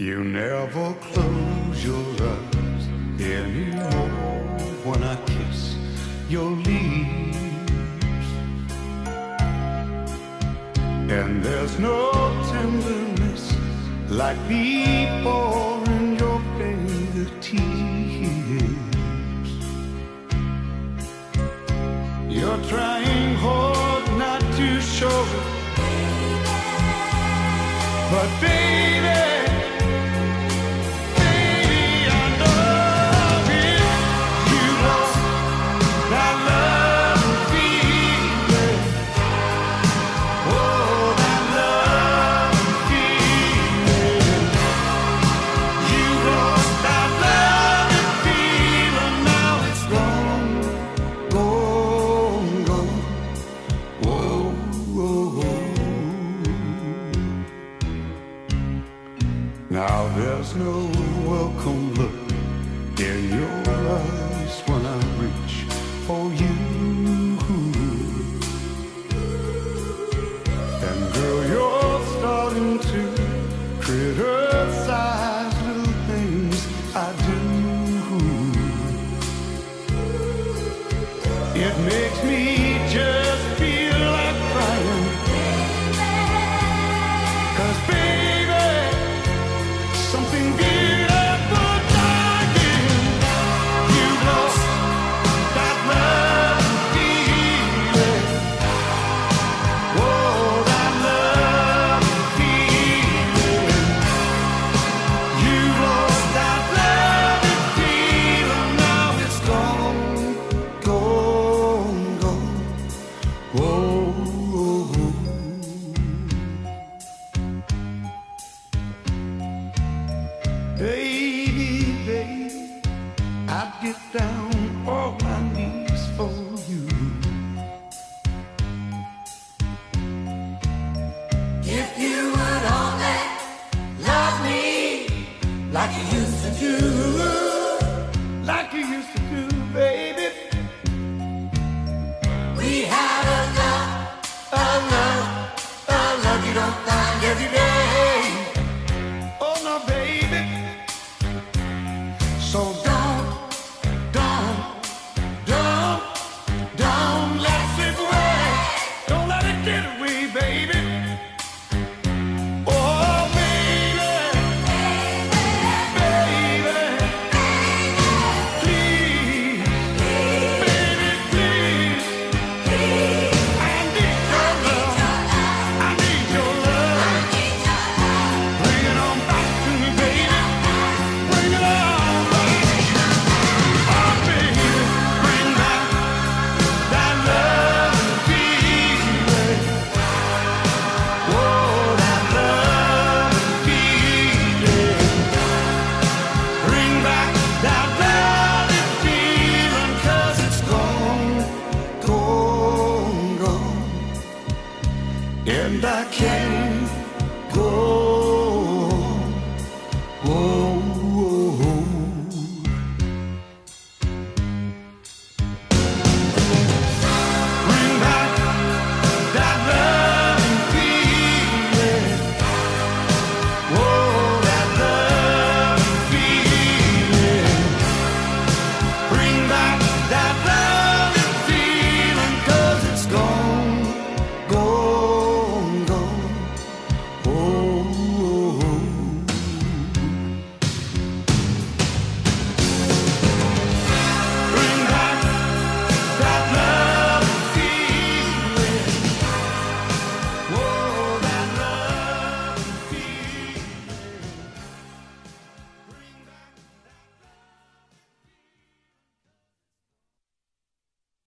You never close your eyes anymore when I kiss your lips. And there's no tenderness like people in your fingertips. You're trying hard not to show it. But baby Now there's no welcome look in your eyes when I'm Baby, baby, I'd get down on my knees for you. If you would only love me like you used so and I can't.